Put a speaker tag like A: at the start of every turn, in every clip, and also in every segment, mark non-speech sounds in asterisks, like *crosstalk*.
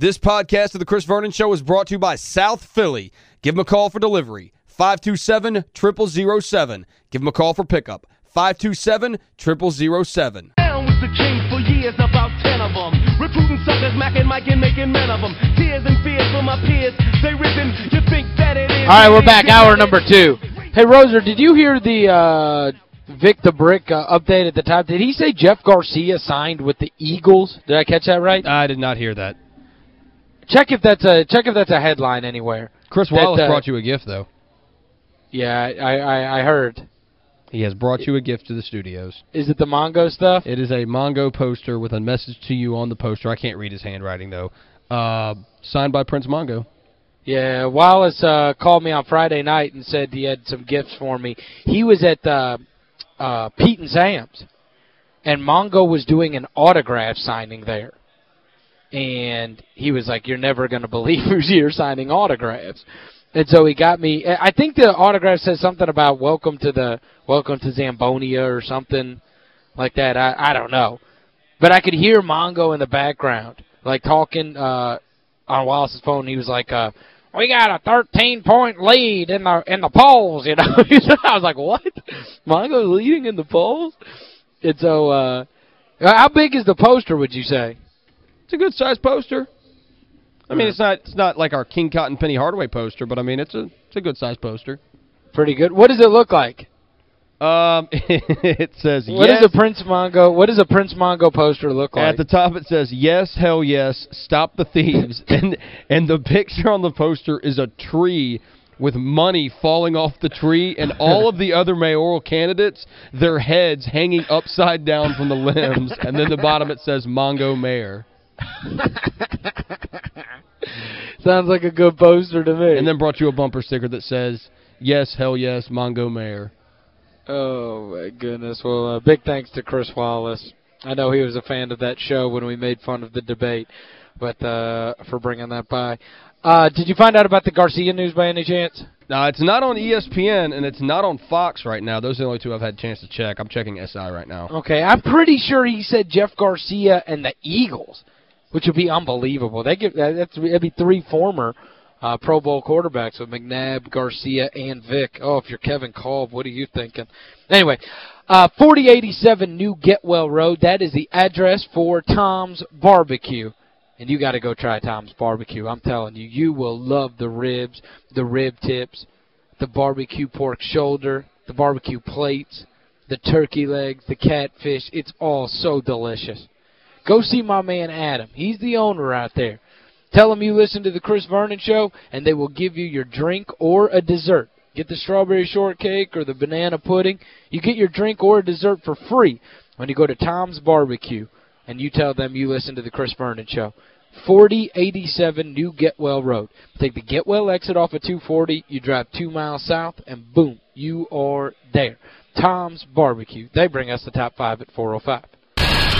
A: This podcast of The Chris Vernon Show is brought to you by South Philly. Give them a call for delivery. 527-0007. Give them a call for pickup. 527-0007.
B: Down with the king for years, about ten of them. Recruiting suckers, macking, Mike, and making men of them. Tears and fears for my peers. They ripping, you think that it is.
C: All right, we're back. Hour number two. Hey, Roser, did you hear the uh, Vic the Brick uh, update at the top? Did he say Jeff Garcia signed with the Eagles? Did I catch that right?
A: I did not hear that.
C: Check if that's a check if that's a headline anywhere.
A: Chris
C: That,
A: Wallace
C: uh,
A: brought you a gift, though.
C: Yeah, I, I, I heard.
A: He has brought you a gift to the studios.
C: Is it the Mongo stuff?
A: It is a Mongo poster with a message to you on the poster. I can't read his handwriting, though. Uh, signed by Prince Mongo.
C: Yeah, Wallace uh, called me on Friday night and said he had some gifts for me. He was at uh, uh, Pete and Sam's, and Mongo was doing an autograph signing there. And he was like, you're never going to believe *laughs* who's here signing autographs. And so he got me, I think the autograph says something about welcome to the, welcome to Zambonia or something like that. I, I don't know. But I could hear Mongo in the background, like talking uh, on Wallace's phone. He was like, uh, we got a 13-point lead in the in the polls, *laughs* you know. I was like, what? Mongo's leading in the polls? And so, uh, how big is the poster, would you say?
A: It's a good-sized poster. I mean, it's not it's not like our King Cotton Penny Hardaway poster, but I mean, it's a it's a good-sized poster.
C: Pretty good. What does it look like?
A: Um, *laughs* it says
C: What
A: yes.
C: does a Prince Mongo, what does a Prince Mongo poster look like?
A: At the top it says, yes, hell yes, stop the thieves. *laughs* and and the picture on the poster is a tree with money falling off the tree and all of the other mayoral candidates, their heads hanging upside down from the limbs. And then the bottom it says, Mongo Mayor. *laughs*
C: Sounds like a good poster to me.
A: And then brought you a bumper sticker that says, yes, hell yes, Mongo Mayor.
C: Oh, my goodness. Well, uh, big thanks to Chris Wallace. I know he was a fan of that show when we made fun of the debate, but uh, for bringing that by. Uh, did you find out about the Garcia news by any chance?
A: Now, it's not on E ESPN and it's not on Fox right now. Those are the only two I've had a chance to check. I'm checking SI right now.
C: Okay, I'm pretty sure he said Jeff Garcia and the Eagles, which would be unbelievable. They give that, that's that'd be three former uh, Pro Bowl quarterbacks with McNabb, Garcia, and Vic. Oh, if you're Kevin Kolb, what are you thinking? Anyway, uh, 4087 New Getwell Road, that is the address for Tom's Barbecue. And you got to go try Tom's Barbecue. I'm telling you, you will love the ribs, the rib tips, the barbecue pork shoulder, the barbecue plates, the turkey legs, the catfish. It's all so delicious. Go see my man Adam. He's the owner out there. Tell him you listen to the Chris Vernon Show, and they will give you your drink or a dessert. Get the strawberry shortcake or the banana pudding. You get your drink or a dessert for free when you go to Tom's Barbecue, and you tell them you listen to the Chris Vernon Show. 4087 New Getwell Road. Take the Getwell exit off of 240, you drive two miles south, and boom, you are there. Tom's Barbecue. They bring us the top five at 405.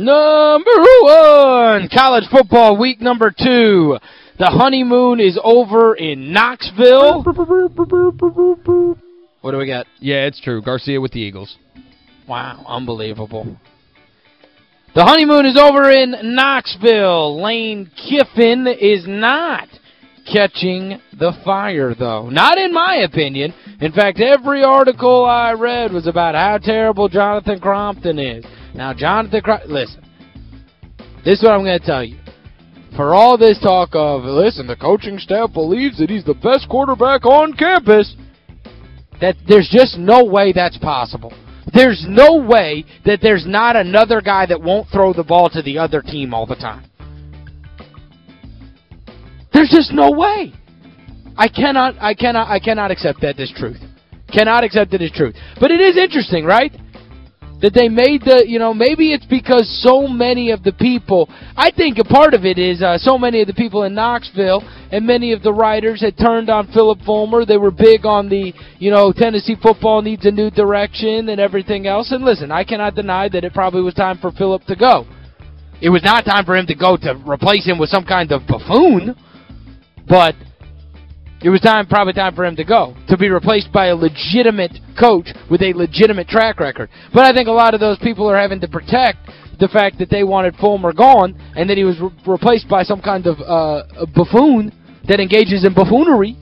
C: Number one, college football week number two. The honeymoon is over in Knoxville. What do we got?
A: Yeah, it's true. Garcia with the Eagles.
C: Wow, unbelievable. The honeymoon is over in Knoxville. Lane Kiffin is not catching the fire, though. Not in my opinion. In fact, every article I read was about how terrible Jonathan Crompton is. Now, Jonathan Crompton, listen, this is what I'm going to tell you. For all this talk of, listen, the coaching staff believes that he's the best quarterback on campus, that there's just no way that's possible. There's no way that there's not another guy that won't throw the ball to the other team all the time. There's just no way. I cannot I cannot I cannot accept that as truth. Cannot accept it as truth. But it is interesting, right? That they made the, you know, maybe it's because so many of the people, I think a part of it is uh, so many of the people in Knoxville and many of the writers had turned on Phillip Fulmer. They were big on the, you know, Tennessee football needs a new direction and everything else. And listen, I cannot deny that it probably was time for Phillip to go. It was not time for him to go to replace him with some kind of buffoon, but it was time probably time for him to go, to be replaced by a legitimate coach with a legitimate track record. But I think a lot of those people are having to protect the fact that they wanted Fulmer gone and that he was re replaced by some kind of uh, buffoon that engages in buffoonery.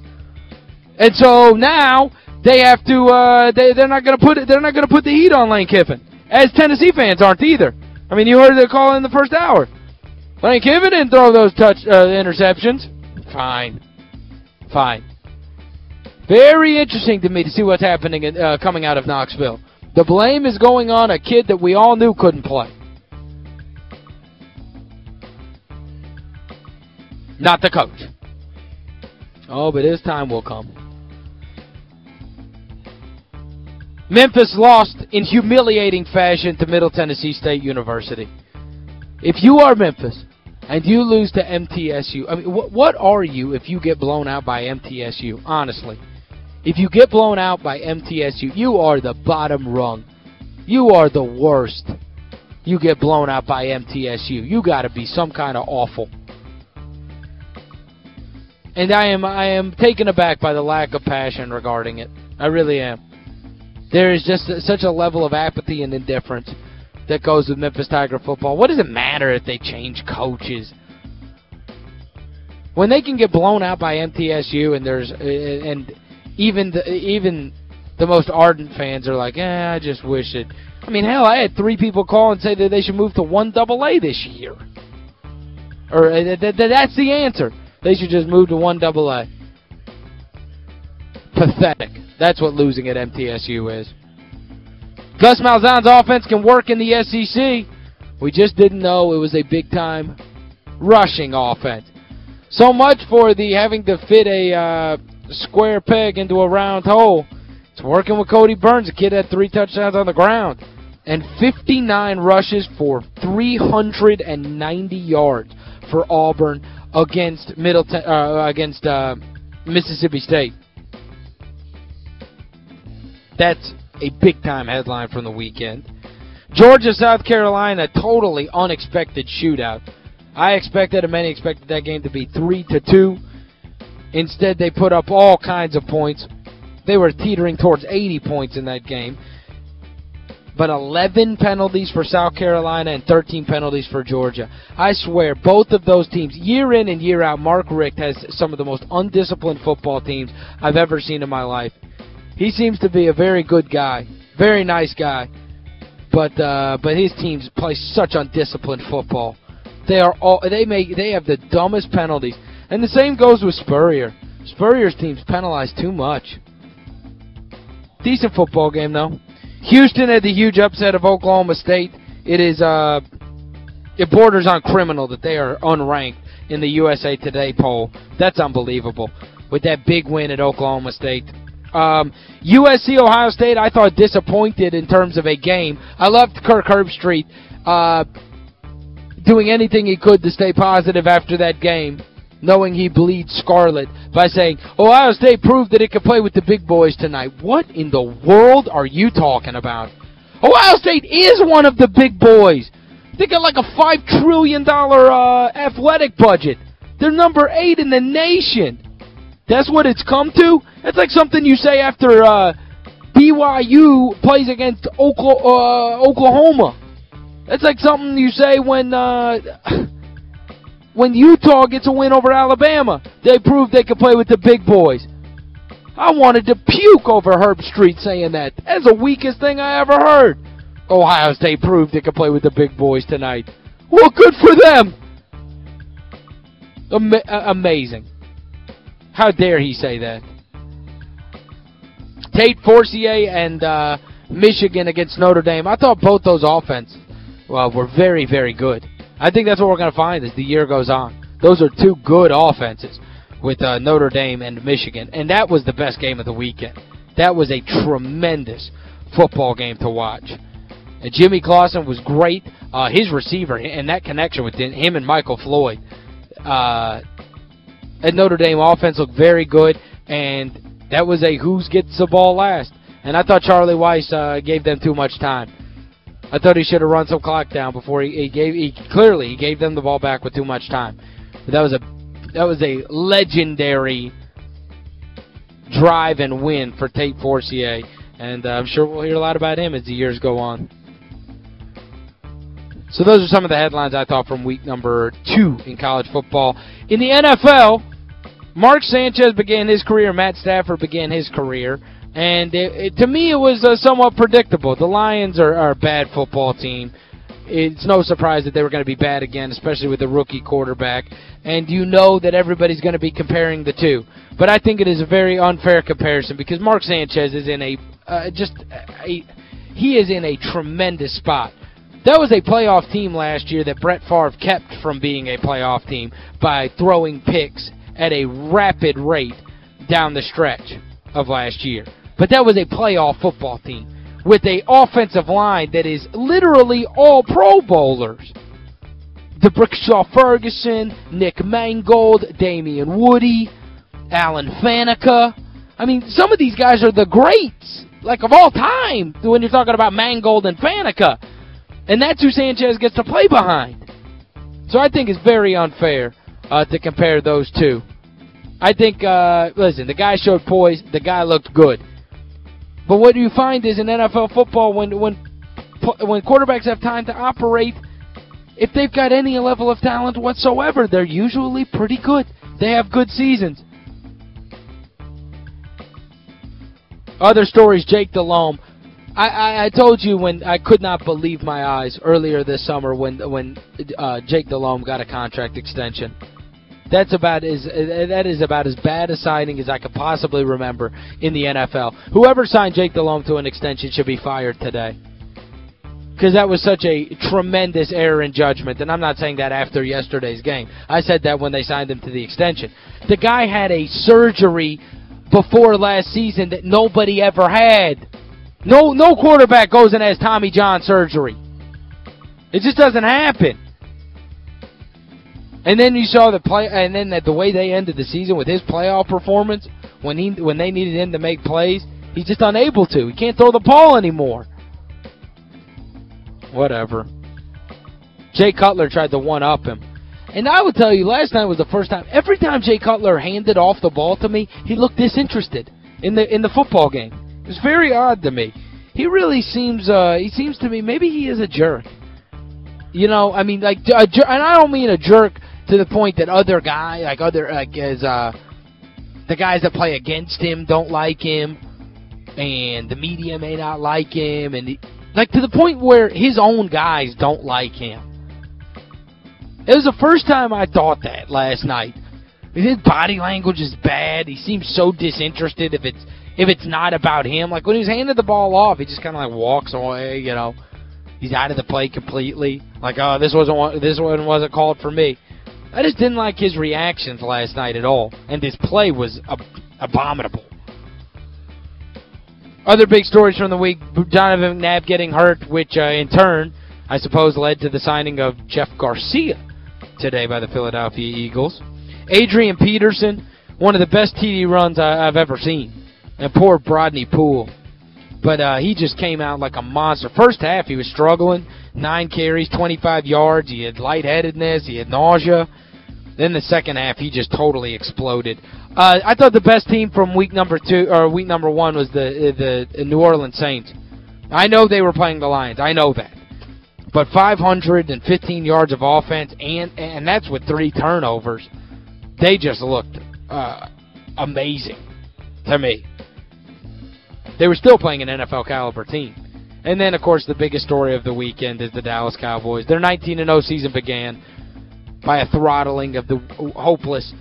C: And so now they have to uh, they they're not going to put they're not going to put the heat on Lane Kiffin. As Tennessee fans aren't either. I mean, you heard the call in the first hour. Lane Kiffin didn't throw those touch uh, interceptions. Fine. Fine. Very interesting to me to see what's happening in, uh, coming out of Knoxville. The blame is going on a kid that we all knew couldn't play. Not the coach. Oh, but his time will come. Memphis lost in humiliating fashion to Middle Tennessee State University. If you are Memphis, and you lose to MTSU, I mean, wh what are you if you get blown out by MTSU, honestly? If you get blown out by MTSU, you are the bottom rung. You are the worst. You get blown out by MTSU. You got to be some kind of awful. And I am I am taken aback by the lack of passion regarding it. I really am. There is just such a level of apathy and indifference that goes with Memphis Tiger football. What does it matter if they change coaches? When they can get blown out by MTSU and there's and even the even the most ardent fans are like, "Eh, I just wish it." I mean, hell, I had three people call and say that they should move to 1 double A this year. Or uh, th th that's the answer. They should just move to 1 double A. Pathetic. That's what losing at MTSU is. Gus Malzahn's offense can work in the SEC. We just didn't know it was a big-time rushing offense. So much for the having to fit a uh, square peg into a round hole. It's working with Kodi Burns. The kid had three touchdowns on the ground. And 59 rushes for 390 yards for Auburn against Middleton uh, against uh, Mississippi State. That's a big-time headline from the weekend. Georgia, South Carolina, totally unexpected shootout. I expected, and many expected that game to be 3 to two. Instead, they put up all kinds of points. They were teetering towards 80 points in that game. But 11 penalties for South Carolina and 13 penalties for Georgia. I swear, both of those teams, year in and year out, Mark Richt has some of the most undisciplined football teams I've ever seen in my life. He seems to be a very good guy, very nice guy. But uh, but his teams play such undisciplined football. They are all they make they have the dumbest penalties. And the same goes with Spurrier. Spurrier's teams penalize too much. Decent football game though. Houston had the huge upset of Oklahoma State. It is uh it borders on criminal that they are unranked in the USA Today poll. That's unbelievable. With that big win at Oklahoma State. Um, USC Ohio State, I thought disappointed in terms of a game. I loved Kirk Herbstreit uh, doing anything he could to stay positive after that game, knowing he bleeds scarlet, by saying, Ohio State proved that it could play with the big boys tonight. What in the world are you talking about? Ohio State is one of the big boys. They got like a $5 trillion, uh, athletic budget. They're number eight in the nation. That's what it's come to? That's like something you say after uh, BYU plays against uh, Oklahoma. That's like something you say when uh, *laughs* when Utah gets a win over Alabama. They proved they could play with the big boys. I wanted to puke over Herbstreit saying that. That's the weakest thing I ever heard. Ohio State proved they could play with the big boys tonight. Well, good for them. Ama amazing. How dare he say that? Tate Forcier and uh, Michigan against Notre Dame. I thought both those offenses well, were very, very good. I think that's what we're going to find as the year goes on. Those are two good offenses with uh, Notre Dame and Michigan. And that was the best game of the weekend. That was a tremendous football game to watch. And Jimmy Clausen was great. Uh, his receiver and that connection with him and Michael Floyd uh, at Notre Dame offense looked very good. And that was a who's gets the ball last. And I thought Charlie Weis uh, gave them too much time. I thought he should have run some clock down before he, he gave he clearly he gave them the ball back with too much time. But that was a that was a legendary drive and win for Tate Forcier. And uh, I'm sure we'll hear a lot about him as the years go on. So those are some of the headlines I thought from week number two in college football. In the NFL, Mark Sanchez began his career, Matt Stafford began his career. And it, it, to me, it was uh, somewhat predictable. The Lions are, are a bad football team. It's no surprise that they were going to be bad again, especially with the rookie quarterback. And you know that everybody's going to be comparing the two. But I think it is a very unfair comparison because Mark Sanchez is in a uh, just a, he is in a tremendous spot. That was a playoff team last year that Brett Favre kept from being a playoff team by throwing picks at a rapid rate down the stretch of last year. But that was a playoff football team with a offensive line that is literally all Pro Bowlers. D'Brickashaw Ferguson, Nick Mangold, Damien Woody, Alan Faneca. I mean, some of these guys are the greats, like of all time, when you're talking about Mangold and Faneca. And that's who Sanchez gets to play behind. So I think it's very unfair uh, to compare those two. I think, uh, listen, the guy showed poise. The guy looked good. But what you find is in NFL football, when when when quarterbacks have time to operate, if they've got any level of talent whatsoever, they're usually pretty good. They have good seasons. Other stories, Jake Delhomme. I, I, told you when I could not believe my eyes earlier this summer when when uh, Jake Delhomme got a contract extension. That's about as that is about as bad a signing as I could possibly remember in the NFL. Whoever signed Jake Delhomme to an extension should be fired today. Because that was such a tremendous error in judgment. And I'm not saying that after yesterday's game. I said that when they signed him to the extension. The guy had a surgery before last season that nobody ever had. No no quarterback goes and has Tommy John surgery. It just doesn't happen. And then you saw the play and then the, the way they ended the season with his playoff performance when he when they needed him to make plays, he's just unable to. He can't throw the ball anymore. Whatever. Jay Cutler tried to one-up him. And I will tell you, last night was the first time. Every time Jay Cutler handed off the ball to me, he looked disinterested in the in the football game. It was very odd to me. He really seems, uh, he seems to me, maybe he is a jerk. You know, I mean, like, a, and I don't mean a jerk to the point that other guy, like other, like as, uh, the guys that play against him don't like him, and the media may not like him, and he, like to the point where his own guys don't like him. It was the first time I thought that last night. His body language is bad. He seems so disinterested if it's if it's not about him. Like when he's handed the ball off, he just kind of like walks away, you know. He's out of the play completely. Like, oh, this wasn't this one wasn't called for me. I just didn't like his reactions last night at all. And his play was ab abominable. Other big stories from the week, Donovan McNabb getting hurt, which uh, in turn, I suppose, led to the signing of Jeff Garcia today by the Philadelphia Eagles. Adrian Peterson, one of the best TD runs I, have ever seen. And poor Brodney Pool. But uh, he just came out like a monster. First half, he was struggling. Nine carries, 25 yards. He had lightheadedness. He had nausea. Then the second half, he just totally exploded. Uh, I thought the best team from week number two or week number one was the the New Orleans Saints. I know they were playing the Lions. I know that. But 515 yards of offense, and and that's with three turnovers. They just looked uh, amazing to me. They were still playing an NFL caliber team. And then, of course, the biggest story of the weekend is the Dallas Cowboys. Their 19-0 season began by a throttling of the hopeless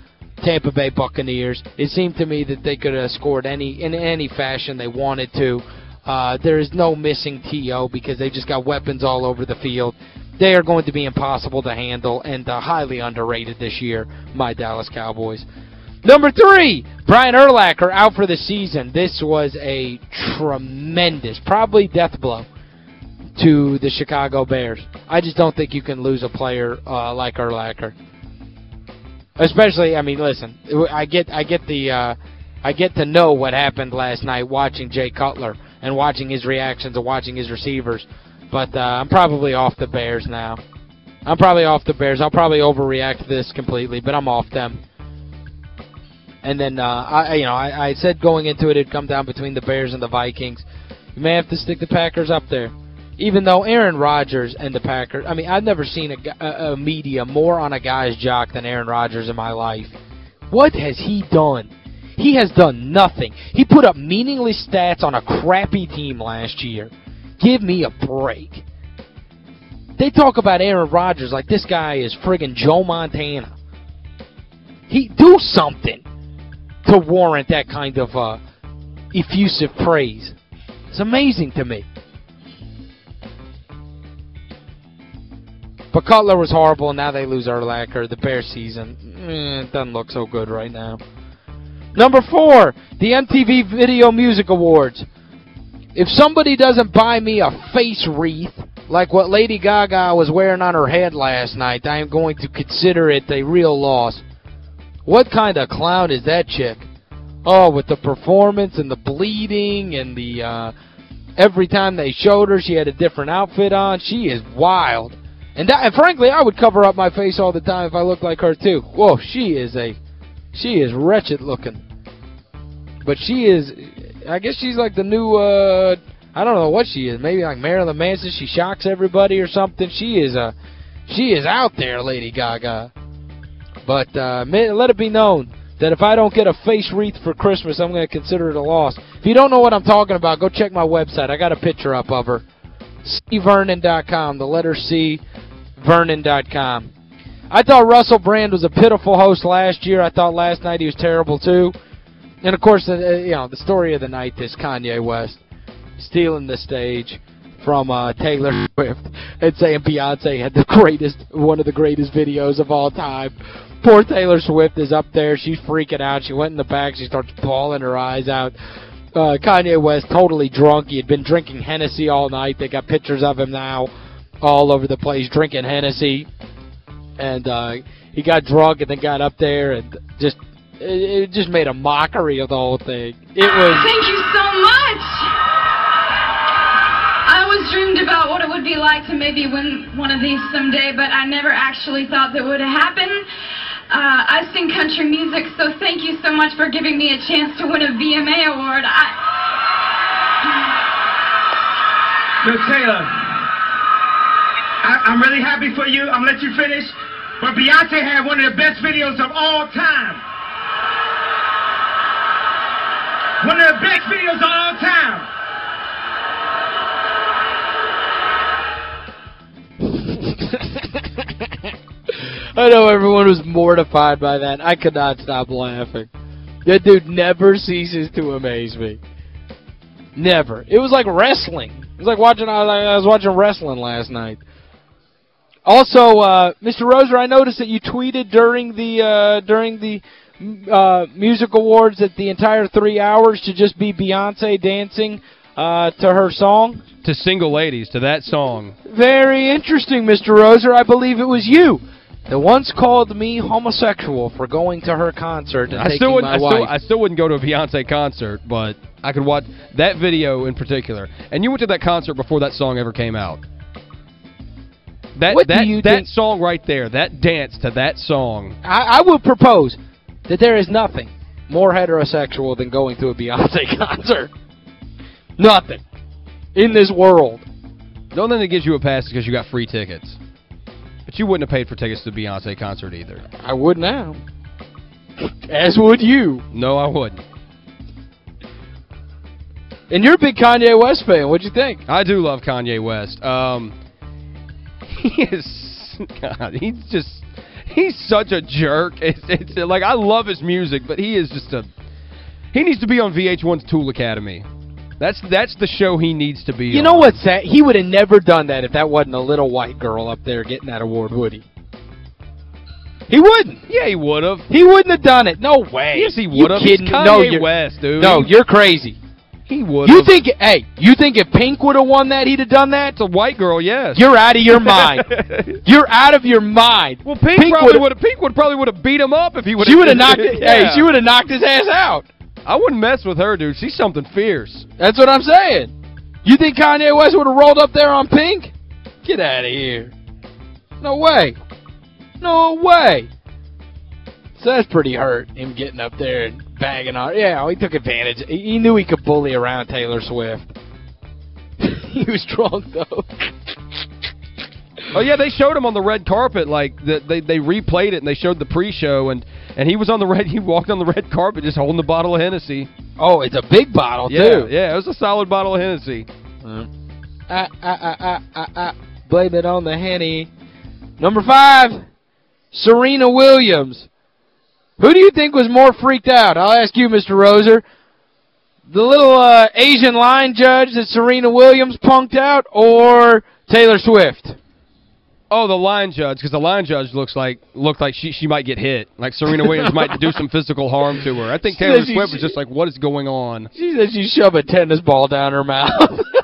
C: Tampa Bay Buccaneers. It seemed to me that they could have scored any in any fashion they wanted to. Uh, there is no missing T.O. because they've just got weapons all over the field. They are going to be impossible to handle and uh, highly underrated this year, my Dallas Cowboys. Number three, Brian Urlacher out for the season. This was a tremendous, probably death blow to the Chicago Bears. I just don't think you can lose a player uh, like Urlacher. Especially, I mean, listen, I get I get the uh, I get to know what happened last night watching Jay Cutler and watching his reactions and watching his receivers. But uh, I'm probably off the Bears now. I'm probably off the Bears. I'll probably overreact to this completely, but I'm off them. And then, uh, I you know, I, I said going into it it'd come down between the Bears and the Vikings. You may have to stick the Packers up there. Even though Aaron Rodgers and the Packers, I mean, I've never seen a, a, a media more on a guy's jock than Aaron Rodgers in my life. What has he done? He has done nothing. He put up meaningless stats on a crappy team last year. Give me a break. They talk about Aaron Rodgers like this guy is friggin' Joe Montana. He Do something to warrant that kind of uh, effusive praise. It's amazing to me. But Cutler was horrible, and now they lose Urlacher. The Bear season eh, doesn't look so good right now. Number four, the MTV Video Music Awards. If somebody doesn't buy me a face wreath like what Lady Gaga was wearing on her head last night, I am going to consider it a real loss. What kind of clown is that chick? Oh, with the performance and the bleeding and the uh, every time they showed her she had a different outfit on. She is wild. And, that, and frankly, I would cover up my face all the time if I looked like her too. Whoa, she is a she is wretched looking. But she is I guess she's like the new uh I don't know what she is. Maybe like Marilyn Manson. She shocks everybody or something. She is a she is out there, Lady Gaga. But uh let it be known that if I don't get a face wreath for Christmas, I'm going to consider it a loss. If you don't know what I'm talking about, go check my website. I got a picture up of her. cvernon.com, the letter C, vernon.com. I thought Russell Brand was a pitiful host last year. I thought last night he was terrible too. And of course, uh, you know, the story of the night is Kanye West stealing the stage from uh, Taylor Swift and saying Beyonce had the greatest, one of the greatest videos of all time. Poor Taylor Swift is up there. She's freaking out. She went in the back. She starts bawling her eyes out. Uh, Kanye West totally drunk. He had been drinking Hennessy all night. They got pictures of him now all over the place drinking Hennessy and uh, he got drunk and then got up there and just it, it just made a mockery of the whole thing. It was
D: Thank you so much. Dreamed about what it would be like to maybe win one of these someday, but I never actually thought that would happen. Uh, I sing country music, so thank you so much for giving me a chance to win a VMA award. I
E: Yo, Taylor, I, I'm really happy for you. I'm gonna let you finish. But Beyonce had one of the best videos of all time. One of the best videos of all time.
C: I know everyone was mortified by that. I could not stop laughing. That dude never ceases to amaze me. Never. It was like wrestling. It was like watching I was watching wrestling last night. Also, uh, Mr. Roser, I noticed that you tweeted during the uh, during the uh, music awards that the entire three hours should just be Beyonce dancing uh, to her song.
A: To single ladies, to that song.
C: Very interesting, Mr. Roser. I believe it was you that once called me homosexual for going to her concert and
A: I still wouldn't,
C: my
A: I still. I still wouldn't go to a Beyonce concert, but I could watch that video in particular. And you went to that concert before that song ever came out. That
C: What
A: that that song right there, that dance to that song.
C: I, I would propose that there is nothing more heterosexual than going to a Beyonce *laughs* concert. Nothing. In this world.
A: The only thing that gives you a pass is because you got free tickets. But you wouldn't have paid for tickets to the Beyonce concert either.
C: I would now. As would you.
A: No, I wouldn't.
C: And you're a big Kanye West fan. What'd you think?
A: I do love Kanye West. Um, *laughs* he is, God, he's just, he's such a jerk. *laughs* It's, it's like, I love his music, but he is just a, he needs to be on VH1's Tool Academy. That's that's the show he needs to be
C: You
A: on.
C: know what's that? He would have never done that if that wasn't a little white girl up there getting that award, would he? He wouldn't.
A: Yeah, he would have.
C: He wouldn't have done it. No way.
A: Yes, he would have. He's? Kanye
C: no, you're,
A: West, dude.
C: No, you're crazy.
A: He would. Have.
C: You think, hey, you think if Pink would have won that, he'd have done that?
A: It's a white girl, yes.
C: You're out of your mind. *laughs* You're out of your mind.
A: Well, Pink,
C: Pink
A: probably
C: would've-
A: Pink would probably would have beat him up if he would have
C: She would have knocked it, *laughs* hey, she would have knocked his ass out.
A: I wouldn't mess with her, dude. She's something fierce.
C: That's what I'm saying. You think Kanye West would have rolled up there on Pink? Get out of here. No way. No way. So that's pretty hurt, him getting up there and bagging on. Yeah, he took advantage. He knew he could bully around Taylor Swift. *laughs* he was drunk, though.
A: Oh yeah, they showed him on the red carpet like the, they they replayed it and they showed the pre-show and and he was on the red he walked on the red carpet just holding the bottle of Hennessy.
C: Oh, it's a big bottle,
A: Yeah,
C: too.
A: yeah, it was a solid bottle of Hennessy.
C: Ah, ah, ah, ah, ah. Blame it on the Henny. Number five, Serena Williams. Who do you think was more freaked out? I'll ask you, Mr. Roser. The little uh, Asian line judge that Serena Williams punked out or Taylor Swift?
A: Oh, the line judge, because the line judge looks like looked like she she might get hit. Like Serena Williams might do some physical harm to her. I think Taylor Swift was just like, what is going on?
C: She said she shoved a tennis ball down her mouth. *laughs*